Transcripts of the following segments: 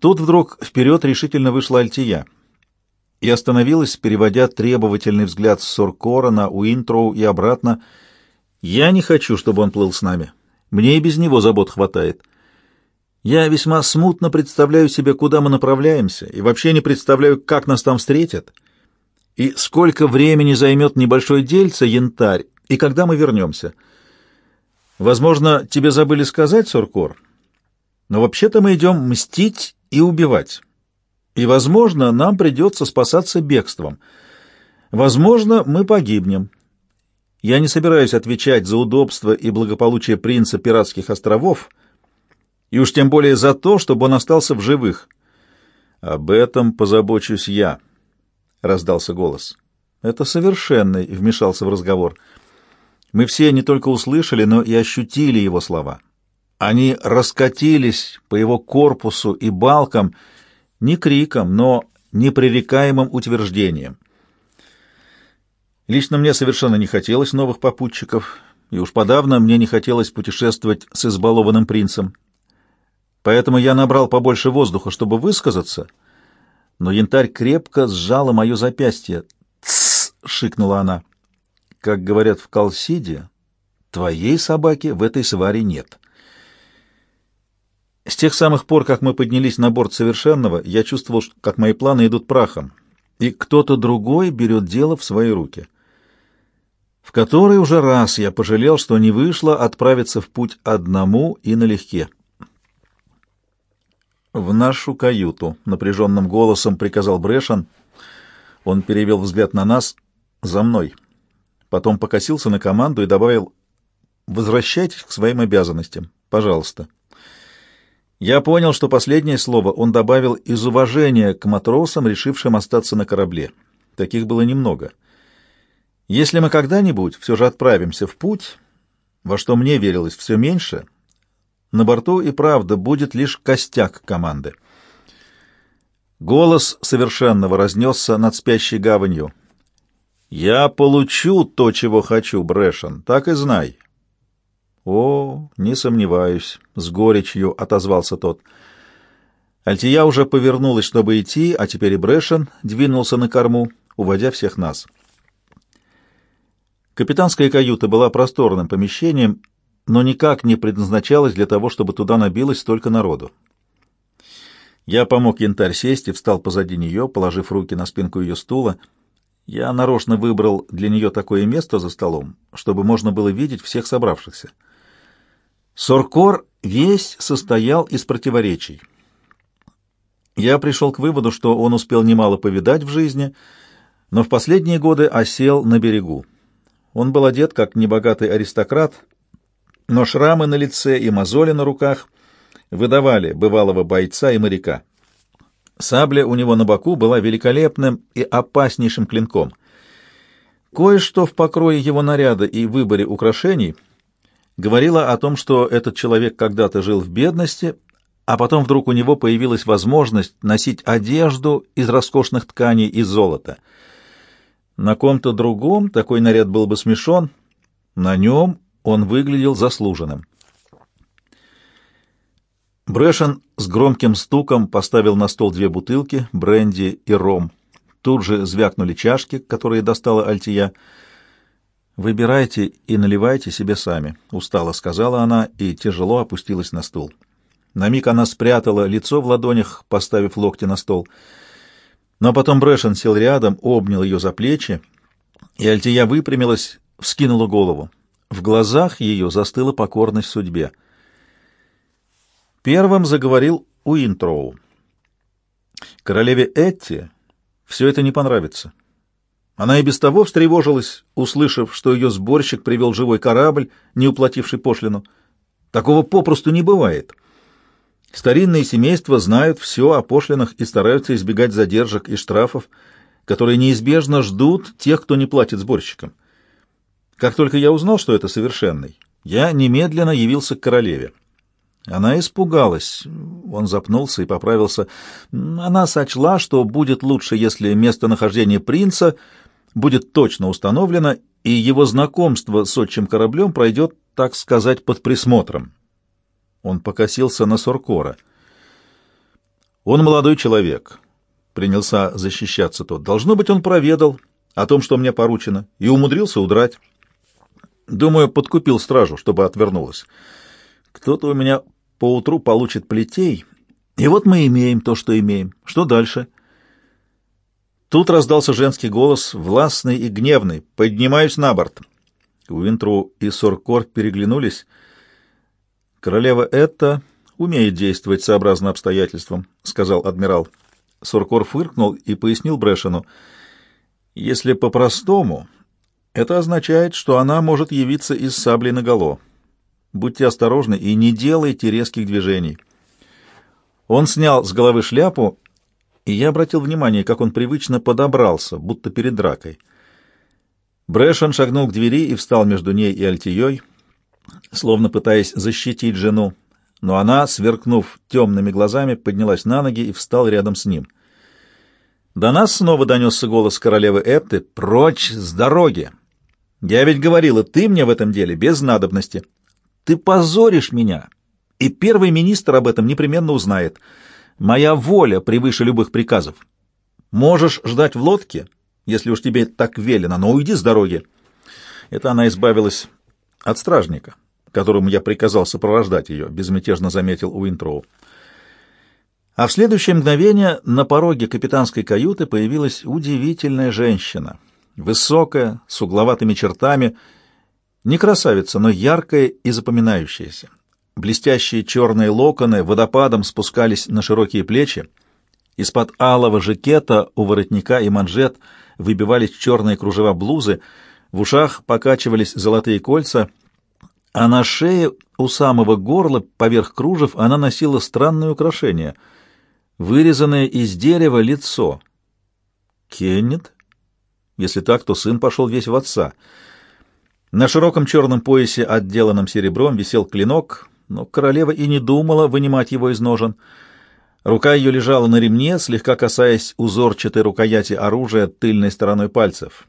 Тут вдруг вперед решительно вышла Альтия и остановилась, переводя требовательный взгляд с Соркора на Уинтроу и обратно. «Я не хочу, чтобы он плыл с нами. Мне и без него забот хватает. Я весьма смутно представляю себе, куда мы направляемся, и вообще не представляю, как нас там встретят, и сколько времени займет небольшое дельце, янтарь, и когда мы вернемся. Возможно, тебе забыли сказать, Соркор, но вообще-то мы идем мстить и убивать. И, возможно, нам придется спасаться бегством. Возможно, мы погибнем. Я не собираюсь отвечать за удобство и благополучие принца пиратских островов, и уж тем более за то, чтобы он остался в живых. Об этом позабочусь я, — раздался голос. Это совершенный, — вмешался в разговор. Мы все не только услышали, но и ощутили его слова. Они раскатились по его корпусу и балкам не криком, но непререкаемым утверждением. Лично мне совершенно не хотелось новых попутчиков, и уж подавно мне не хотелось путешествовать с избалованным принцем. Поэтому я набрал побольше воздуха, чтобы высказаться, но янтарь крепко сжала мое запястье. «Тссс!» — шикнула она. «Как говорят в Калсиде, твоей собаки в этой сваре нет». С тех самых пор, как мы поднялись на борт Совершенного, я чувствовал, как мои планы идут прахом, и кто-то другой берет дело в свои руки. В который уже раз я пожалел, что не вышло отправиться в путь одному и налегке. «В нашу каюту», — напряженным голосом приказал Брэшен. Он перевел взгляд на нас. «За мной». Потом покосился на команду и добавил «Возвращайтесь к своим обязанностям, пожалуйста». Я понял, что последнее слово он добавил из уважения к матросам, решившим остаться на корабле. Таких было немного. Если мы когда-нибудь все же отправимся в путь, во что мне верилось все меньше, на борту и правда будет лишь костяк команды. Голос совершенного разнесся над спящей гаванью. «Я получу то, чего хочу, Брэшен, так и знай. «О, не сомневаюсь», — с горечью отозвался тот. Альтия уже повернулась, чтобы идти, а теперь и Брэшен двинулся на корму, уводя всех нас. Капитанская каюта была просторным помещением, но никак не предназначалась для того, чтобы туда набилось столько народу. Я помог янтарь сесть и встал позади нее, положив руки на спинку ее стула. Я нарочно выбрал для нее такое место за столом, чтобы можно было видеть всех собравшихся. Соркор весь состоял из противоречий. Я пришел к выводу, что он успел немало повидать в жизни, но в последние годы осел на берегу. Он был одет как небогатый аристократ, но шрамы на лице и мозоли на руках выдавали бывалого бойца и моряка. Сабля у него на боку была великолепным и опаснейшим клинком. Кое-что в покрое его наряда и выборе украшений — говорила о том, что этот человек когда-то жил в бедности, а потом вдруг у него появилась возможность носить одежду из роскошных тканей и золота. На ком-то другом такой наряд был бы смешон, на нем он выглядел заслуженным. Брэшен с громким стуком поставил на стол две бутылки, бренди и ром. Тут же звякнули чашки, которые достала Альтия — «Выбирайте и наливайте себе сами», — устало сказала она и тяжело опустилась на стул. На миг она спрятала лицо в ладонях, поставив локти на стол. Но потом Брэшен сел рядом, обнял ее за плечи, и Альтия выпрямилась, вскинула голову. В глазах ее застыла покорность судьбе. Первым заговорил Уинтроу. Королеве Этти все это не понравится. Она и без того встревожилась, услышав, что ее сборщик привел живой корабль, не уплативший пошлину. Такого попросту не бывает. Старинные семейства знают все о пошлинах и стараются избегать задержек и штрафов, которые неизбежно ждут тех, кто не платит сборщикам. Как только я узнал, что это совершенный, я немедленно явился к королеве. Она испугалась. Он запнулся и поправился. Она сочла, что будет лучше, если местонахождение принца будет точно установлено, и его знакомство с отчим кораблем пройдет, так сказать, под присмотром. Он покосился на Суркора. Он молодой человек, — принялся защищаться тот. Должно быть, он проведал о том, что мне поручено, и умудрился удрать. Думаю, подкупил стражу, чтобы отвернулась. Кто-то у меня поутру получит плетей, и вот мы имеем то, что имеем. Что дальше? Тут раздался женский голос, властный и гневный. «Поднимаюсь на борт». Уинтру и Соркор переглянулись. «Королева это умеет действовать сообразно обстоятельствам», — сказал адмирал. Соркор фыркнул и пояснил Брэшену. «Если по-простому, это означает, что она может явиться из сабли наголо. Будьте осторожны и не делайте резких движений». Он снял с головы шляпу, и я обратил внимание, как он привычно подобрался, будто перед дракой. Брэшен шагнул к двери и встал между ней и Альтией, словно пытаясь защитить жену, но она, сверкнув темными глазами, поднялась на ноги и встал рядом с ним. До нас снова донесся голос королевы Эпты «Прочь с дороги!» «Я ведь говорила, ты мне в этом деле без надобности. Ты позоришь меня, и первый министр об этом непременно узнает. Моя воля превыше любых приказов. Можешь ждать в лодке, если уж тебе так велено, но уйди с дороги. Это она избавилась от стражника, которому я приказал сопровождать ее, безмятежно заметил Уинтроу. А в следующее мгновение на пороге капитанской каюты появилась удивительная женщина, высокая, с угловатыми чертами, не красавица, но яркая и запоминающаяся. Блестящие черные локоны водопадом спускались на широкие плечи. Из-под алого жакета у воротника и манжет выбивались черные кружева блузы, в ушах покачивались золотые кольца, а на шее у самого горла поверх кружев она носила странное украшение — вырезанное из дерева лицо. Кеннет? Если так, то сын пошел весь в отца. На широком черном поясе, отделанном серебром, висел клинок — но королева и не думала вынимать его из ножен. Рука ее лежала на ремне, слегка касаясь узорчатой рукояти оружия тыльной стороной пальцев.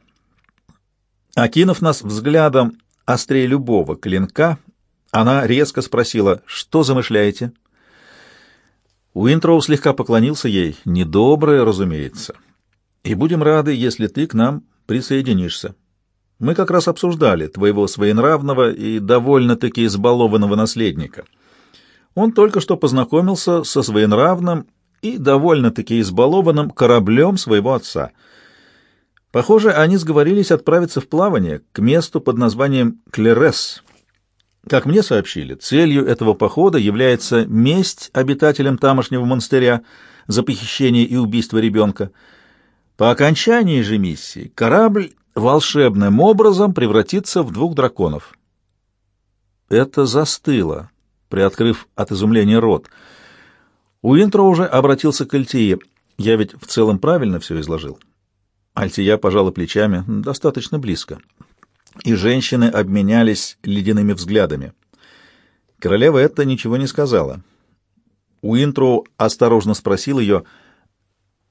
Окинув нас взглядом острее любого клинка, она резко спросила, что замышляете? Уинтроу слегка поклонился ей, недоброе, разумеется. И будем рады, если ты к нам присоединишься. Мы как раз обсуждали твоего своенравного и довольно-таки избалованного наследника. Он только что познакомился со своенравным и довольно-таки избалованным кораблем своего отца. Похоже, они сговорились отправиться в плавание к месту под названием Клерес. Как мне сообщили, целью этого похода является месть обитателям тамошнего монастыря за похищение и убийство ребенка. По окончании же миссии корабль волшебным образом превратиться в двух драконов. Это застыло, приоткрыв от изумления рот. Уинтро уже обратился к Альтие. Я ведь в целом правильно все изложил. Альтия пожала плечами достаточно близко. И женщины обменялись ледяными взглядами. Королева это ничего не сказала. Уинтроу осторожно спросил ее,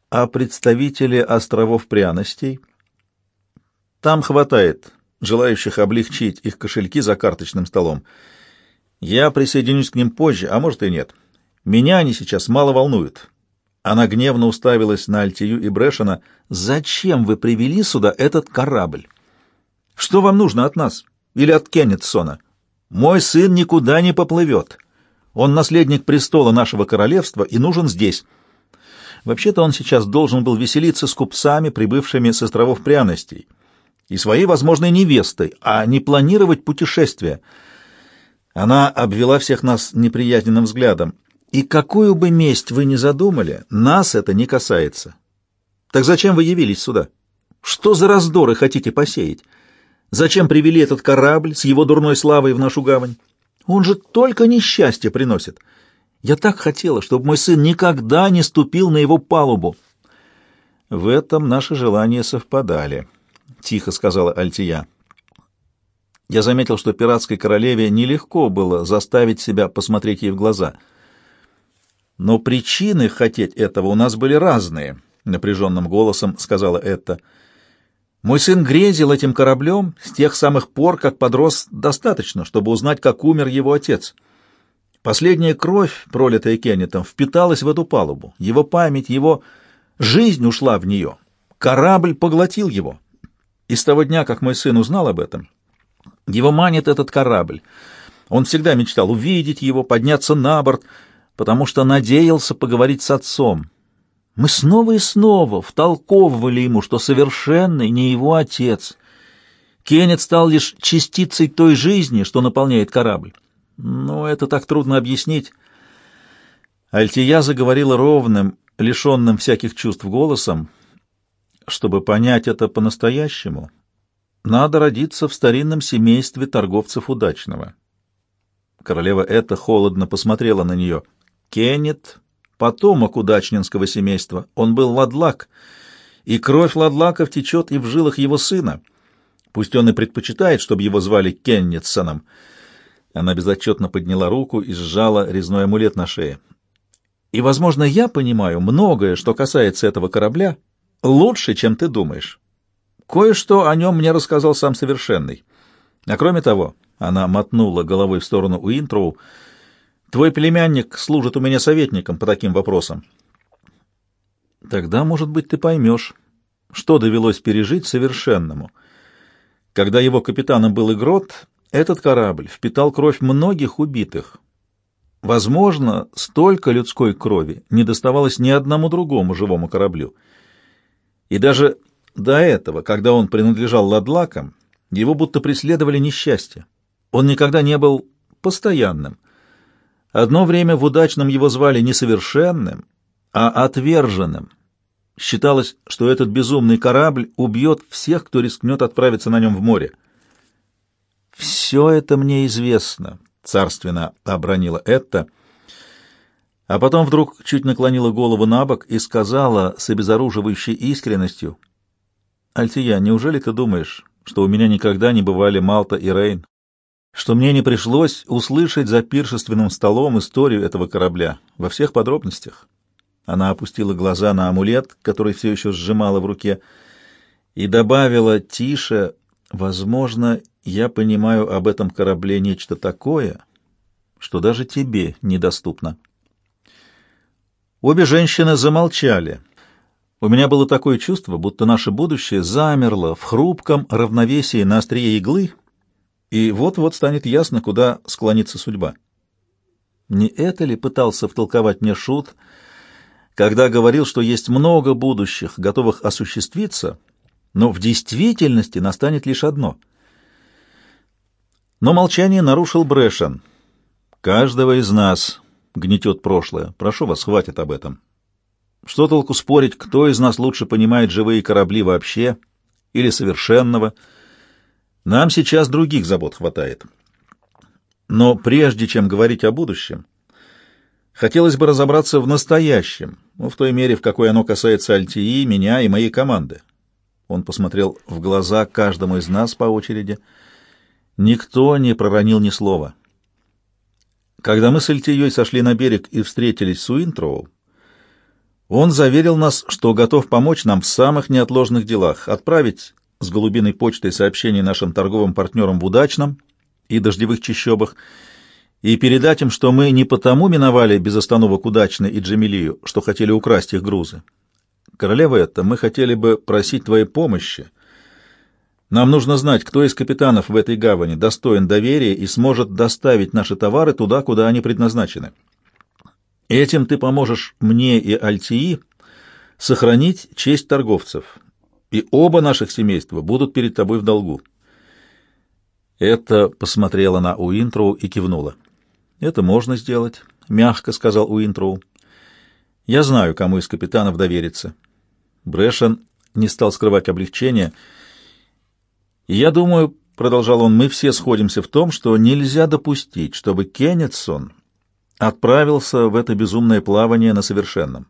а представители островов пряностей — там хватает желающих облегчить их кошельки за карточным столом. Я присоединюсь к ним позже, а может и нет. Меня они сейчас мало волнуют. Она гневно уставилась на Альтию и Брэшена. «Зачем вы привели сюда этот корабль? Что вам нужно от нас? Или от Кеннетсона? Мой сын никуда не поплывет. Он наследник престола нашего королевства и нужен здесь». Вообще-то он сейчас должен был веселиться с купцами, прибывшими с островов пряностей, и своей возможной невестой, а не планировать путешествие. Она обвела всех нас неприязненным взглядом. И какую бы месть вы ни задумали, нас это не касается. Так зачем вы явились сюда? Что за раздоры хотите посеять? Зачем привели этот корабль с его дурной славой в нашу гавань? Он же только несчастье приносит. Я так хотела, чтобы мой сын никогда не ступил на его палубу. В этом наши желания совпадали тихо сказала Альтия. Я заметил, что пиратской королеве нелегко было заставить себя посмотреть ей в глаза. Но причины хотеть этого у нас были разные, напряженным голосом сказала Этта. Мой сын грезил этим кораблем с тех самых пор, как подрос достаточно, чтобы узнать, как умер его отец. Последняя кровь, пролитая Кеннетом, впиталась в эту палубу. Его память, его жизнь ушла в нее. Корабль поглотил его. И с того дня, как мой сын узнал об этом, его манит этот корабль. Он всегда мечтал увидеть его, подняться на борт, потому что надеялся поговорить с отцом. Мы снова и снова втолковывали ему, что совершенный не его отец. Кеннет стал лишь частицей той жизни, что наполняет корабль. Но это так трудно объяснить. Альтия заговорила ровным, лишенным всяких чувств голосом. Чтобы понять это по-настоящему, надо родиться в старинном семействе торговцев удачного. Королева это холодно посмотрела на нее. Кеннет — потомок удачнинского семейства. Он был ладлак, и кровь ладлаков течет и в жилах его сына. Пусть он и предпочитает, чтобы его звали Кеннетсоном. Она безотчетно подняла руку и сжала резной амулет на шее. И, возможно, я понимаю многое, что касается этого корабля, лучше, чем ты думаешь. Кое-что о нем мне рассказал сам Совершенный. А кроме того, она мотнула головой в сторону Уинтроу. «Твой племянник служит у меня советником по таким вопросам». «Тогда, может быть, ты поймешь, что довелось пережить совершенному. Когда его капитаном был Игрот, этот корабль впитал кровь многих убитых. Возможно, столько людской крови не доставалось ни одному другому живому кораблю. И даже до этого, когда он принадлежал ладлакам, его будто преследовали несчастья. Он никогда не был постоянным. Одно время в удачном его звали несовершенным, а отверженным. Считалось, что этот безумный корабль убьет всех, кто рискнет отправиться на нем в море. «Все это мне известно», — царственно обронила Этта, а потом вдруг чуть наклонила голову на бок и сказала с обезоруживающей искренностью, «Альтия, неужели ты думаешь, что у меня никогда не бывали Малта и Рейн? что мне не пришлось услышать за пиршественным столом историю этого корабля во всех подробностях. Она опустила глаза на амулет, который все еще сжимала в руке, и добавила тише, «Возможно, я понимаю об этом корабле нечто такое, что даже тебе недоступно». Обе женщины замолчали. У меня было такое чувство, будто наше будущее замерло в хрупком равновесии на острие иглы — и вот-вот станет ясно, куда склонится судьба. Не это ли пытался втолковать мне Шут, когда говорил, что есть много будущих, готовых осуществиться, но в действительности настанет лишь одно? Но молчание нарушил Брэшен. «Каждого из нас гнетет прошлое. Прошу вас, хватит об этом. Что толку спорить, кто из нас лучше понимает живые корабли вообще или совершенного?» Нам сейчас других забот хватает. Но прежде чем говорить о будущем, хотелось бы разобраться в настоящем, ну, в той мере, в какой оно касается Альтии, меня и моей команды. Он посмотрел в глаза каждому из нас по очереди. Никто не проронил ни слова. Когда мы с Альтией сошли на берег и встретились с Уинтроу, он заверил нас, что готов помочь нам в самых неотложных делах, отправить с голубиной почтой сообщение нашим торговым партнерам в Удачном и Дождевых Чащобах и передать им, что мы не потому миновали без остановок Удачно и Джамилию, что хотели украсть их грузы. Королева это, мы хотели бы просить твоей помощи. Нам нужно знать, кто из капитанов в этой гавани достоин доверия и сможет доставить наши товары туда, куда они предназначены. Этим ты поможешь мне и Альтии сохранить честь торговцев, и оба наших семейства будут перед тобой в долгу. Это посмотрела на Уинтроу и кивнула. «Это можно сделать», — мягко сказал Уинтроу. «Я знаю, кому из капитанов довериться». Брэшен не стал скрывать облегчения. Я думаю, — продолжал он, — мы все сходимся в том, что нельзя допустить, чтобы Кеннетсон отправился в это безумное плавание на совершенном.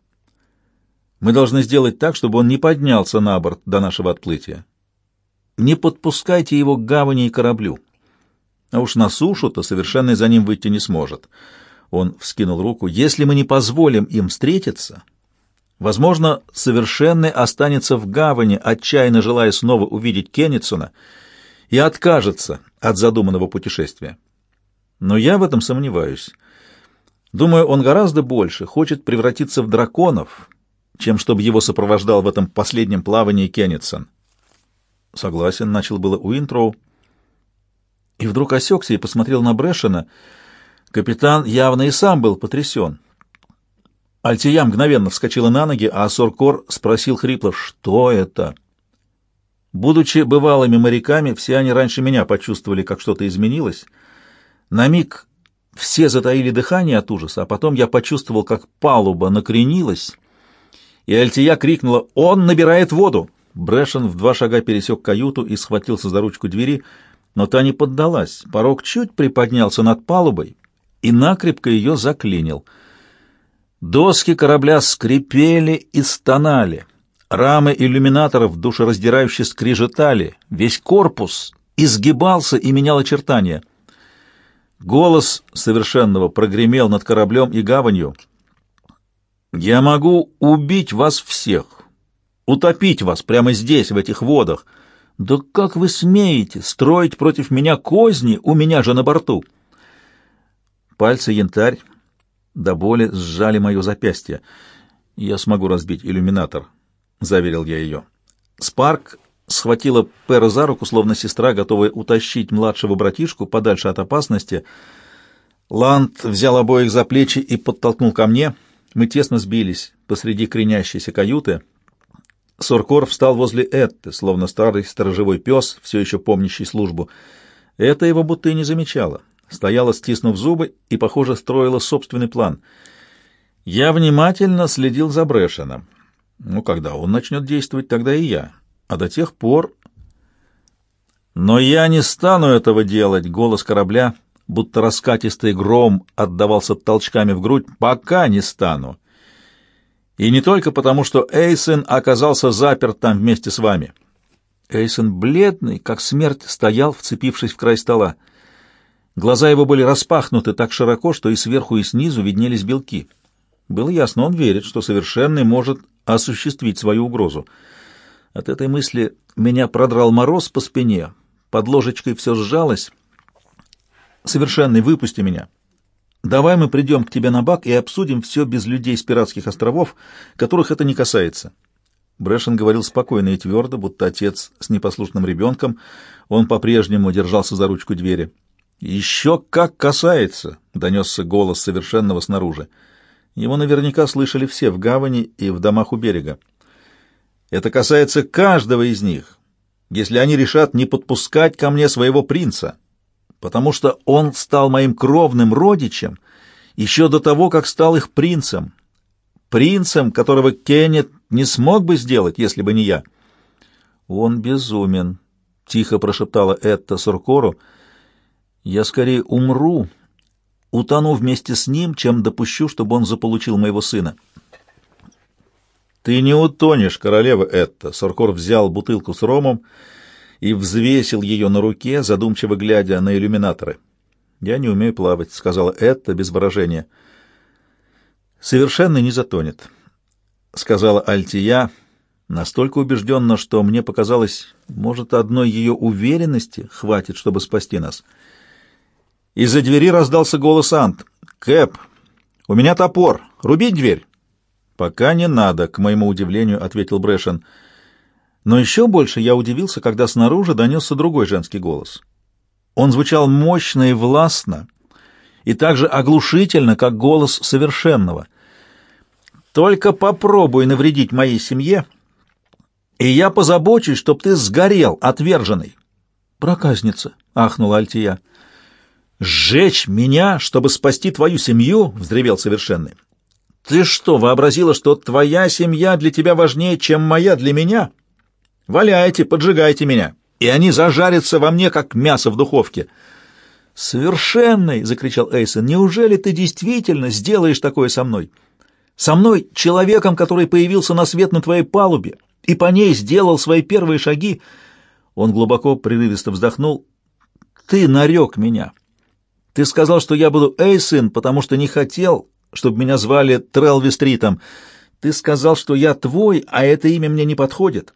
Мы должны сделать так, чтобы он не поднялся на борт до нашего отплытия. Не подпускайте его к гавани и кораблю. А уж на сушу-то совершенно за ним выйти не сможет. Он вскинул руку. Если мы не позволим им встретиться, возможно, совершенный останется в гавани, отчаянно желая снова увидеть Кеннисона, и откажется от задуманного путешествия. Но я в этом сомневаюсь. Думаю, он гораздо больше хочет превратиться в драконов, чем чтобы его сопровождал в этом последнем плавании Кеннетсон. Согласен, начал было Уинтроу, и вдруг осекся и посмотрел на Брэшена. Капитан явно и сам был потрясен. Альтия мгновенно вскочила на ноги, а Соркор спросил хрипло, что это? Будучи бывалыми моряками, все они раньше меня почувствовали, как что-то изменилось. На миг все затаили дыхание от ужаса, а потом я почувствовал, как палуба накренилась, и Альтия крикнула «Он набирает воду!». Брэшен в два шага пересек каюту и схватился за ручку двери, но та не поддалась. Порог чуть приподнялся над палубой и накрепко ее заклинил. Доски корабля скрипели и стонали. Рамы иллюминаторов душераздирающе скрежетали. Весь корпус изгибался и менял очертания. Голос совершенного прогремел над кораблем и гаванью. «Я могу убить вас всех, утопить вас прямо здесь, в этих водах. Да как вы смеете строить против меня козни, у меня же на борту?» Пальцы янтарь до боли сжали мое запястье. «Я смогу разбить иллюминатор», — заверил я ее. Спарк схватила Пэра за руку, словно сестра, готовая утащить младшего братишку подальше от опасности. Ланд взял обоих за плечи и подтолкнул ко мне. Мы тесно сбились посреди кренящейся каюты. Соркор встал возле Этты, словно старый сторожевой пес, все еще помнящий службу. Это его будто и не замечало. Стояла, стиснув зубы, и, похоже, строила собственный план. Я внимательно следил за Брэшеном. Ну, когда он начнет действовать, тогда и я. А до тех пор... Но я не стану этого делать, голос корабля, будто раскатистый гром отдавался толчками в грудь, пока не стану. И не только потому, что Эйсен оказался заперт там вместе с вами. Эйсен, бледный, как смерть, стоял, вцепившись в край стола. Глаза его были распахнуты так широко, что и сверху, и снизу виднелись белки. Было ясно, он верит, что совершенный может осуществить свою угрозу. От этой мысли меня продрал мороз по спине, под ложечкой все сжалось. «Совершенный, выпусти меня. Давай мы придем к тебе на бак и обсудим все без людей с пиратских островов, которых это не касается». Брэшен говорил спокойно и твердо, будто отец с непослушным ребенком. Он по-прежнему держался за ручку двери. «Еще как касается!» — донесся голос совершенного снаружи. Его наверняка слышали все в гавани и в домах у берега. Это касается каждого из них, если они решат не подпускать ко мне своего принца, потому что он стал моим кровным родичем еще до того, как стал их принцем, принцем, которого Кеннет не смог бы сделать, если бы не я. Он безумен, — тихо прошептала Этта Суркору. Я скорее умру, утону вместе с ним, чем допущу, чтобы он заполучил моего сына. «Ты не утонешь, королева Этта!» Соркор взял бутылку с ромом и взвесил ее на руке, задумчиво глядя на иллюминаторы. «Я не умею плавать», — сказала Этта без выражения. «Совершенно не затонет», — сказала Альтия, настолько убежденно, что мне показалось, может, одной ее уверенности хватит, чтобы спасти нас. Из-за двери раздался голос Ант. «Кэп, у меня топор. Рубить дверь?» «Пока не надо», — к моему удивлению ответил Брэшен. Но еще больше я удивился, когда снаружи донесся другой женский голос. Он звучал мощно и властно, и так же оглушительно, как голос совершенного. «Только попробуй навредить моей семье, и я позабочусь, чтоб ты сгорел, отверженный». «Проказница», — ахнула Альтия. «Сжечь меня, чтобы спасти твою семью?» — взревел совершенный. «Ты что, вообразила, что твоя семья для тебя важнее, чем моя для меня? Валяйте, поджигайте меня, и они зажарятся во мне, как мясо в духовке». «Совершенный!» — закричал Эйсон. «Неужели ты действительно сделаешь такое со мной? Со мной, человеком, который появился на свет на твоей палубе и по ней сделал свои первые шаги?» Он глубоко, прерывисто вздохнул. «Ты нарек меня». Ты сказал, что я буду Эйсын, потому что не хотел, чтобы меня звали Трелви Стритом. Ты сказал, что я твой, а это имя мне не подходит.